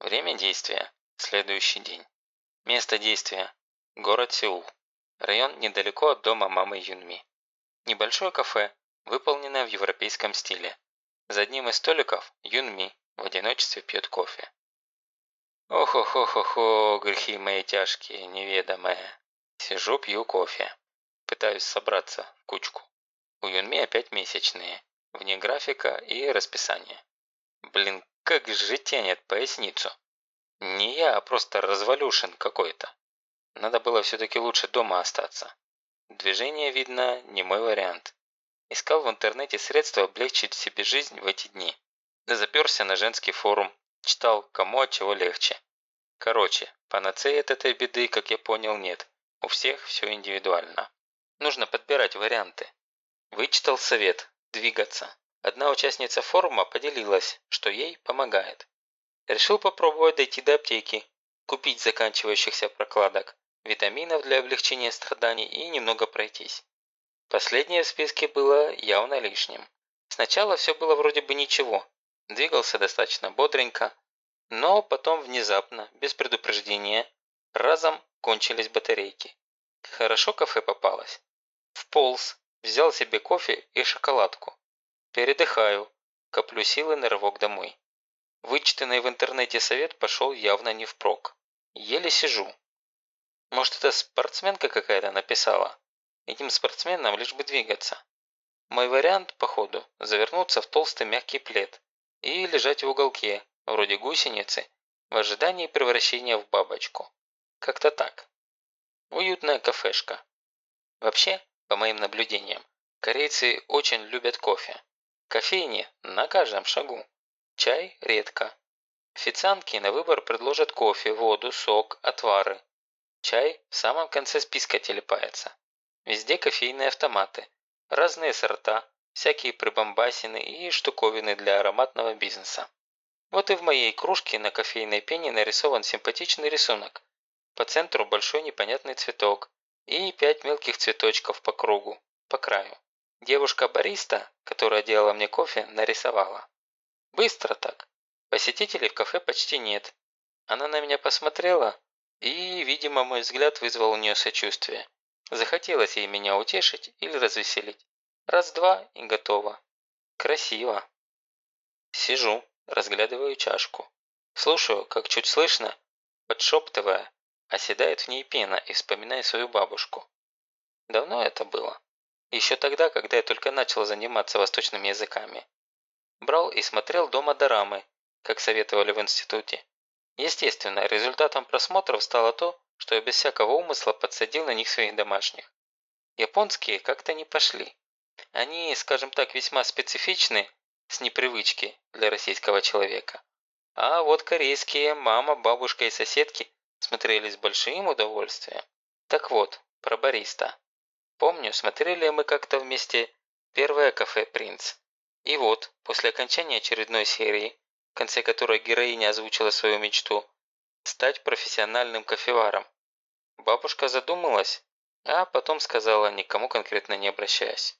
Время действия – следующий день. Место действия – город Сеул. Район недалеко от дома мамы Юнми. Небольшое кафе, выполненное в европейском стиле. За одним из столиков Юнми в одиночестве пьет кофе. Ох-ох-ох-ох, грехи мои тяжкие, неведомые. Сижу, пью кофе. Пытаюсь собраться в кучку. У Юнми опять месячные. Вне графика и расписания. Блин, как же тянет поясницу. Не я, а просто развалюшин какой-то. Надо было все-таки лучше дома остаться. Движение, видно, не мой вариант. Искал в интернете средства облегчить себе жизнь в эти дни. Заперся на женский форум, читал, кому от чего легче. Короче, панацеи от этой беды, как я понял, нет. У всех все индивидуально. Нужно подбирать варианты. Вычитал совет – двигаться. Одна участница форума поделилась, что ей помогает. Решил попробовать дойти до аптеки, купить заканчивающихся прокладок, витаминов для облегчения страданий и немного пройтись. Последнее в списке было явно лишним. Сначала все было вроде бы ничего, двигался достаточно бодренько, но потом внезапно, без предупреждения, разом кончились батарейки. Хорошо кафе попалось. Вполз, взял себе кофе и шоколадку. Передыхаю, коплю силы на рывок домой. Вычитанный в интернете совет пошел явно не впрок. Еле сижу. Может, это спортсменка какая-то написала? Этим спортсменам лишь бы двигаться. Мой вариант, походу, завернуться в толстый мягкий плед и лежать в уголке, вроде гусеницы, в ожидании превращения в бабочку. Как-то так. Уютная кафешка. Вообще, по моим наблюдениям, корейцы очень любят кофе. Кофейни на каждом шагу. Чай редко. Официантки на выбор предложат кофе, воду, сок, отвары. Чай в самом конце списка телепается. Везде кофейные автоматы. Разные сорта, всякие прибамбасины и штуковины для ароматного бизнеса. Вот и в моей кружке на кофейной пене нарисован симпатичный рисунок. По центру большой непонятный цветок и пять мелких цветочков по кругу, по краю. Девушка-бариста, которая делала мне кофе, нарисовала. Быстро так. Посетителей в кафе почти нет. Она на меня посмотрела и, видимо, мой взгляд вызвал у нее сочувствие. Захотелось ей меня утешить или развеселить. Раз-два и готово. Красиво. Сижу, разглядываю чашку. Слушаю, как чуть слышно, подшептывая, оседает в ней пена и вспоминаю свою бабушку. Давно это было. Еще тогда, когда я только начал заниматься восточными языками. Брал и смотрел дома дорамы, как советовали в институте. Естественно, результатом просмотров стало то, что я без всякого умысла подсадил на них своих домашних. Японские как-то не пошли. Они, скажем так, весьма специфичны с непривычки для российского человека. А вот корейские мама, бабушка и соседки смотрели с большим удовольствием. Так вот, про бариста. Помню, смотрели мы как-то вместе первое кафе «Принц». И вот, после окончания очередной серии, в конце которой героиня озвучила свою мечту – стать профессиональным кофеваром. Бабушка задумалась, а потом сказала, никому конкретно не обращаясь.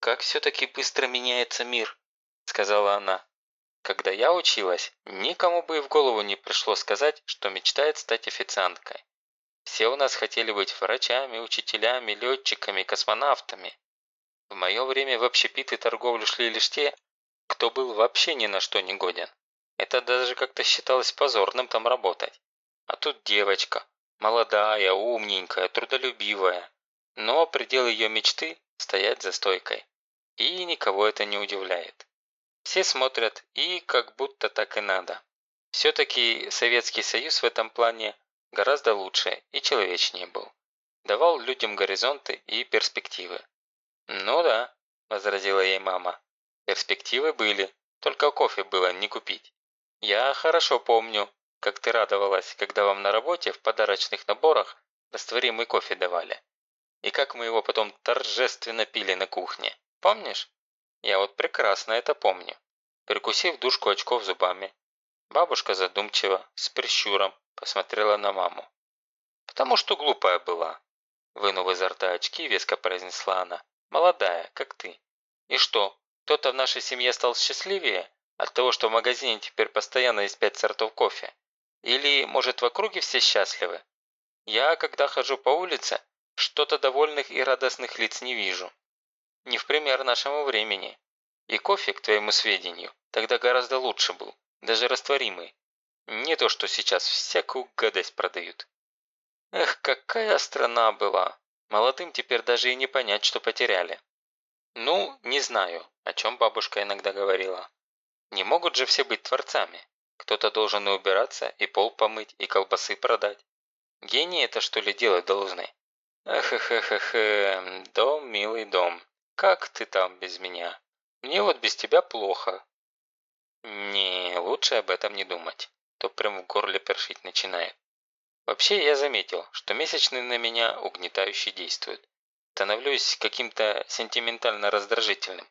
«Как все-таки быстро меняется мир», – сказала она. «Когда я училась, никому бы и в голову не пришло сказать, что мечтает стать официанткой. Все у нас хотели быть врачами, учителями, летчиками, космонавтами. В мое время в общепит и торговлю шли лишь те, кто был вообще ни на что не годен. Это даже как-то считалось позорным там работать. А тут девочка, молодая, умненькая, трудолюбивая. Но предел ее мечты – стоять за стойкой. И никого это не удивляет. Все смотрят, и как будто так и надо. Все-таки Советский Союз в этом плане гораздо лучше и человечнее был. Давал людям горизонты и перспективы. «Ну да», – возразила ей мама. «Перспективы были, только кофе было не купить. Я хорошо помню, как ты радовалась, когда вам на работе в подарочных наборах растворимый кофе давали. И как мы его потом торжественно пили на кухне. Помнишь? Я вот прекрасно это помню. Прикусив дужку очков зубами. Бабушка задумчиво, с прищуром, посмотрела на маму. «Потому что глупая была», – вынув изо рта очки, веско произнесла она. Молодая, как ты. И что, кто-то в нашей семье стал счастливее, От того, что в магазине теперь постоянно есть пять сортов кофе? Или, может, в округе все счастливы? Я, когда хожу по улице, что-то довольных и радостных лиц не вижу. Не в пример нашему времени. И кофе, к твоему сведению, тогда гораздо лучше был, даже растворимый. Не то, что сейчас всякую гадость продают. Эх, какая страна была. Молодым теперь даже и не понять, что потеряли. Ну, не знаю, о чем бабушка иногда говорила. Не могут же все быть творцами. Кто-то должен и убираться, и пол помыть, и колбасы продать. Гении это что ли делать должны? Эх, эх, эх, эх, эх, дом, милый дом. Как ты там без меня? Мне вот без тебя плохо. Не, лучше об этом не думать. То прям в горле першить начинает. Вообще я заметил, что месячные на меня угнетающе действуют. Становлюсь каким-то сентиментально раздражительным.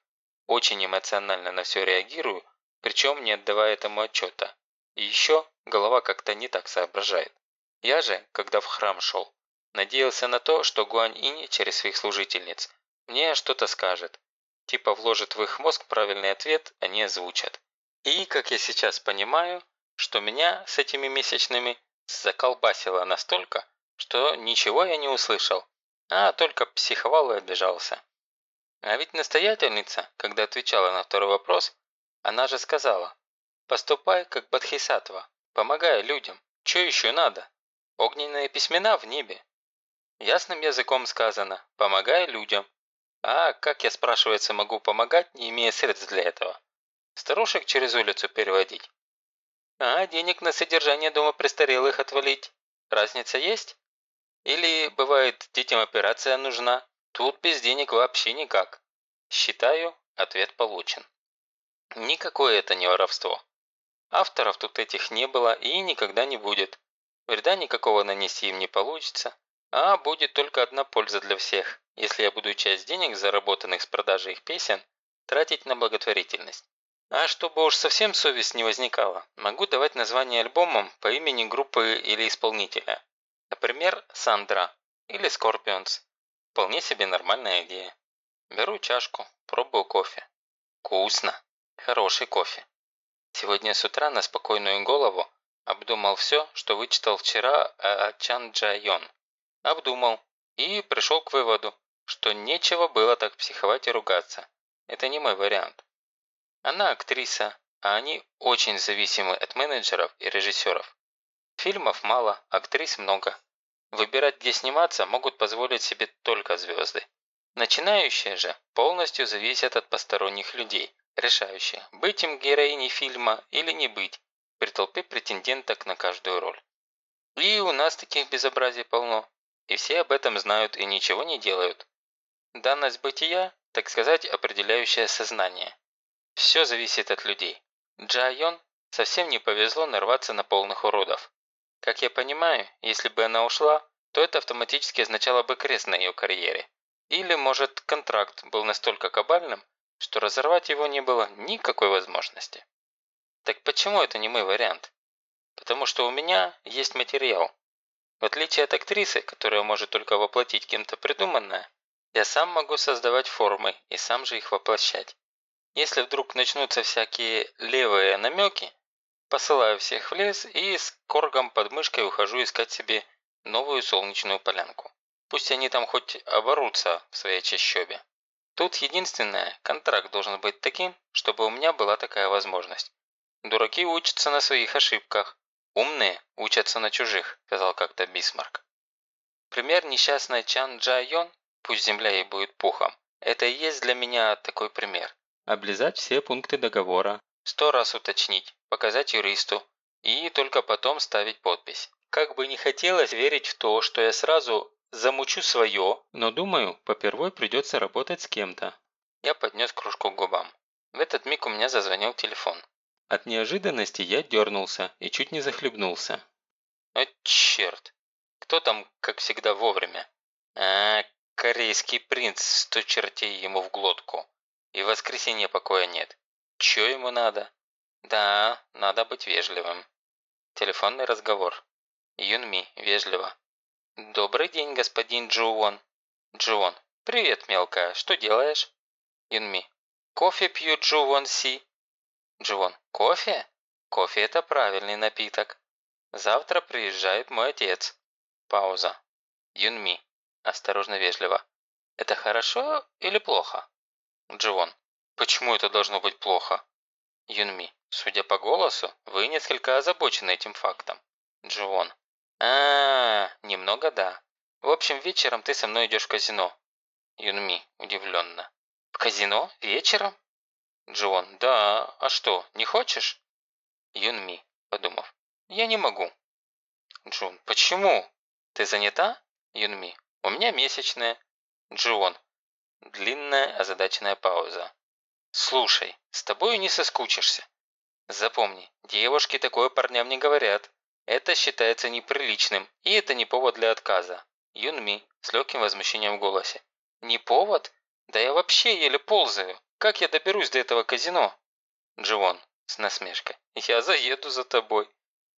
Очень эмоционально на все реагирую причем не отдавая этому отчета. И еще голова как-то не так соображает. Я же, когда в храм шел, надеялся на то, что Гуань-Инь через своих служительниц мне что-то скажет. Типа вложит в их мозг правильный ответ, они озвучат. И, как я сейчас понимаю, что меня с этими месячными заколбасило настолько, что ничего я не услышал, а только психовал и обижался. А ведь настоятельница, когда отвечала на второй вопрос, она же сказала, поступай как Бадхисатва, помогай людям, что еще надо? Огненные письмена в небе. Ясным языком сказано, помогай людям. А как я, спрашивается, могу помогать, не имея средств для этого? Старушек через улицу переводить? А денег на содержание дома престарелых отвалить? Разница есть? Или, бывает, детям операция нужна? Тут без денег вообще никак. Считаю, ответ получен. Никакое это не воровство. Авторов тут этих не было и никогда не будет. Вреда никакого нанести им не получится, а будет только одна польза для всех, если я буду часть денег, заработанных с продажи их песен, тратить на благотворительность. А чтобы уж совсем совесть не возникала, могу давать название альбомам по имени группы или исполнителя. Например, Сандра или Скорпионс. Вполне себе нормальная идея. Беру чашку, пробую кофе. Вкусно. Хороший кофе. Сегодня с утра на спокойную голову обдумал все, что вычитал вчера о Чан Джайон. Обдумал и пришел к выводу, что нечего было так психовать и ругаться. Это не мой вариант. Она актриса, а они очень зависимы от менеджеров и режиссеров. Фильмов мало, актрис много. Выбирать, где сниматься, могут позволить себе только звезды. Начинающие же полностью зависят от посторонних людей, решающее, быть им героиней фильма или не быть, при толпе претенденток на каждую роль. И у нас таких безобразий полно, и все об этом знают и ничего не делают. Данность бытия, так сказать, определяющее сознание. Все зависит от людей. Джа совсем не повезло нарваться на полных уродов. Как я понимаю, если бы она ушла, то это автоматически означало бы крест на ее карьере. Или, может, контракт был настолько кабальным, что разорвать его не было никакой возможности. Так почему это не мой вариант? Потому что у меня есть материал. В отличие от актрисы, которая может только воплотить кем-то придуманное, я сам могу создавать формы и сам же их воплощать. Если вдруг начнутся всякие левые намеки, посылаю всех в лес и с коргом под мышкой ухожу искать себе новую солнечную полянку. Пусть они там хоть оборутся в своей чащобе. Тут единственное, контракт должен быть таким, чтобы у меня была такая возможность. Дураки учатся на своих ошибках, умные учатся на чужих, сказал как-то Бисмарк. Пример несчастной Чан Джа Йон, пусть земля ей будет пухом, это и есть для меня такой пример. Облизать все пункты договора, сто раз уточнить, показать юристу и только потом ставить подпись. Как бы не хотелось верить в то, что я сразу Замучу свое, но думаю, попервой придется работать с кем-то. Я поднес кружку к губам. В этот миг у меня зазвонил телефон. От неожиданности я дернулся и чуть не захлебнулся. О, черт! Кто там, как всегда, вовремя? А, корейский принц, сто чертей ему в глотку. И в воскресенье покоя нет. Че ему надо? Да, надо быть вежливым. Телефонный разговор. Юнми, вежливо. «Добрый день, господин Джуон». Джуон. «Привет, мелкая. Что делаешь?» Юнми. «Кофе пью, Джуон Си». Дживон. Кофе? Кофе – это правильный напиток. Завтра приезжает мой отец. Пауза. Юнми. Осторожно вежливо. Это хорошо или плохо? Дживон. Почему это должно быть плохо? Юнми. Судя по голосу, вы несколько озабочены этим фактом. Дживон. а, -а, -а немного да. В общем, вечером ты со мной идешь в казино. Юнми удивленно. В казино? Вечером? Дживон. Да, а что, не хочешь? Юнми, подумав. Я не могу. Джун. Почему? Ты занята? Юнми. У меня месячная. Джион. Длинная озадаченная пауза. Слушай, с тобой не соскучишься. Запомни, девушки такое парням не говорят. Это считается неприличным, и это не повод для отказа. Юнми с легким возмущением в голосе. Не повод? Да я вообще еле ползаю. Как я доберусь до этого казино? Дживон с насмешкой. Я заеду за тобой.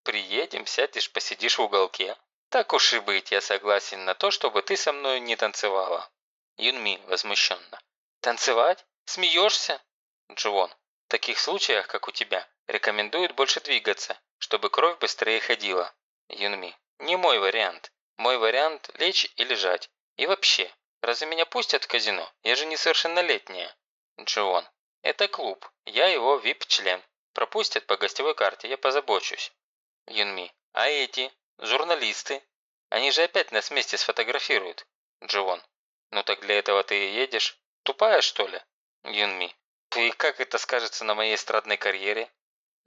Приедем, сядешь, посидишь в уголке. Так уж и быть, я согласен на то, чтобы ты со мной не танцевала. Юнми возмущенно. Танцевать? Смеешься? Дживон. В таких случаях, как у тебя, рекомендуют больше двигаться, чтобы кровь быстрее ходила. Юнми. Не мой вариант. Мой вариант – лечь и лежать. И вообще, разве меня пустят в казино? Я же несовершеннолетняя. Джон. Это клуб. Я его вип-член. Пропустят по гостевой карте, я позабочусь. Юнми. А эти? Журналисты? Они же опять нас вместе сфотографируют. Джон. Ну так для этого ты и едешь? Тупая, что ли? Юнми. И как это скажется на моей эстрадной карьере?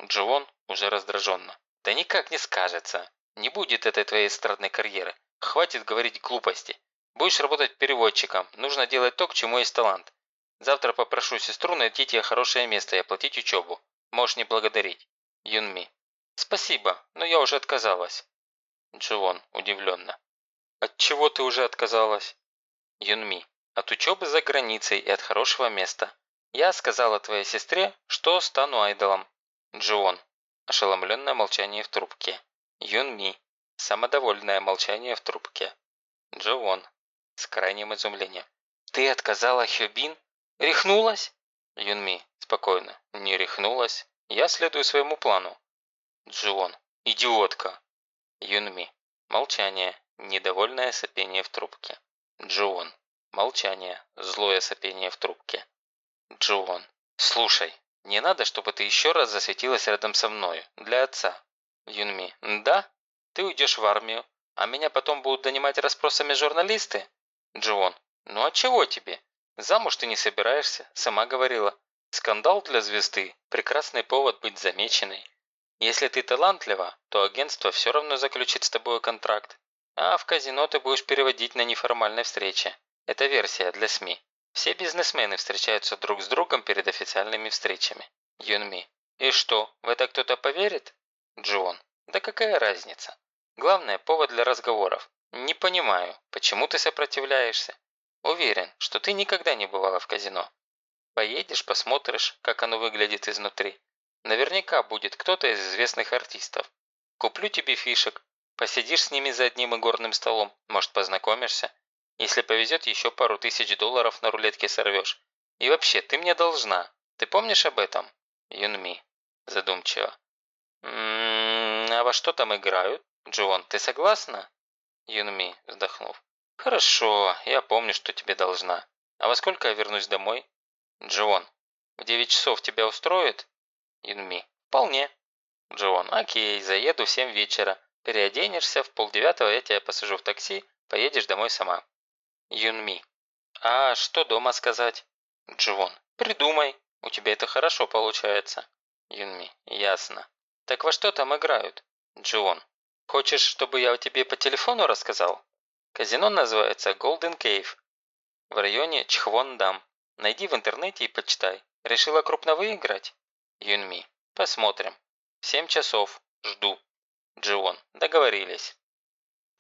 Джон уже раздраженно. Да никак не скажется. Не будет этой твоей эстрадной карьеры. Хватит говорить глупости. Будешь работать переводчиком. Нужно делать то, к чему есть талант. Завтра попрошу сестру найти тебе хорошее место и оплатить учебу. Можешь не благодарить. Юнми. Спасибо, но я уже отказалась. Дживон удивленно. От чего ты уже отказалась? Юнми. От учебы за границей и от хорошего места. Я сказала твоей сестре, что стану айдолом. Джион. Ошеломленное молчание в трубке. Юнми. Самодовольное молчание в трубке. Джоон. С крайним изумлением. Ты отказала Хёбин? Рехнулась? Юнми. Спокойно. Не рехнулась. Я следую своему плану. Джион. Идиотка. Юнми. Молчание. Недовольное сопение в трубке. Джион. Молчание. Злое сопение в трубке. Джион. Слушай, не надо, чтобы ты еще раз засветилась рядом со мной. Для отца. Юнми. Да? Ты уйдешь в армию, а меня потом будут донимать расспросами журналисты? Джион. Ну а чего тебе? Замуж ты не собираешься, сама говорила. Скандал для звезды – прекрасный повод быть замеченной. Если ты талантлива, то агентство все равно заключит с тобой контракт. А в казино ты будешь переводить на неформальной встрече. Это версия для СМИ. Все бизнесмены встречаются друг с другом перед официальными встречами. Юнми. И что, в это кто-то поверит? Джон. Да какая разница? Главное, повод для разговоров. Не понимаю, почему ты сопротивляешься? Уверен, что ты никогда не бывала в казино. Поедешь, посмотришь, как оно выглядит изнутри. Наверняка будет кто-то из известных артистов. Куплю тебе фишек, посидишь с ними за одним игорным столом, может познакомишься. Если повезет, еще пару тысяч долларов на рулетке сорвешь. И вообще, ты мне должна. Ты помнишь об этом? Юнми. Задумчиво. «М а во что там играют? Джон, ты согласна? Юнми, вздохнув. «Хорошо, я помню, что тебе должна. А во сколько я вернусь домой?» «Джон, в девять часов тебя устроит?» Юнми. «Вполне». Джон. «Окей, заеду в семь вечера. Переоденешься, в полдевятого я тебя посажу в такси, поедешь домой сама». Юнми. «А что дома сказать?» Джон. «Придумай, у тебя это хорошо получается». Юнми. «Ясно. Так во что там играют?» Джон. «Хочешь, чтобы я тебе по телефону рассказал?» Казино называется Golden Cave в районе Чхвондам. Найди в интернете и почитай. Решила крупно выиграть? Юнми. Посмотрим. В 7 часов. Жду. Джион. Договорились.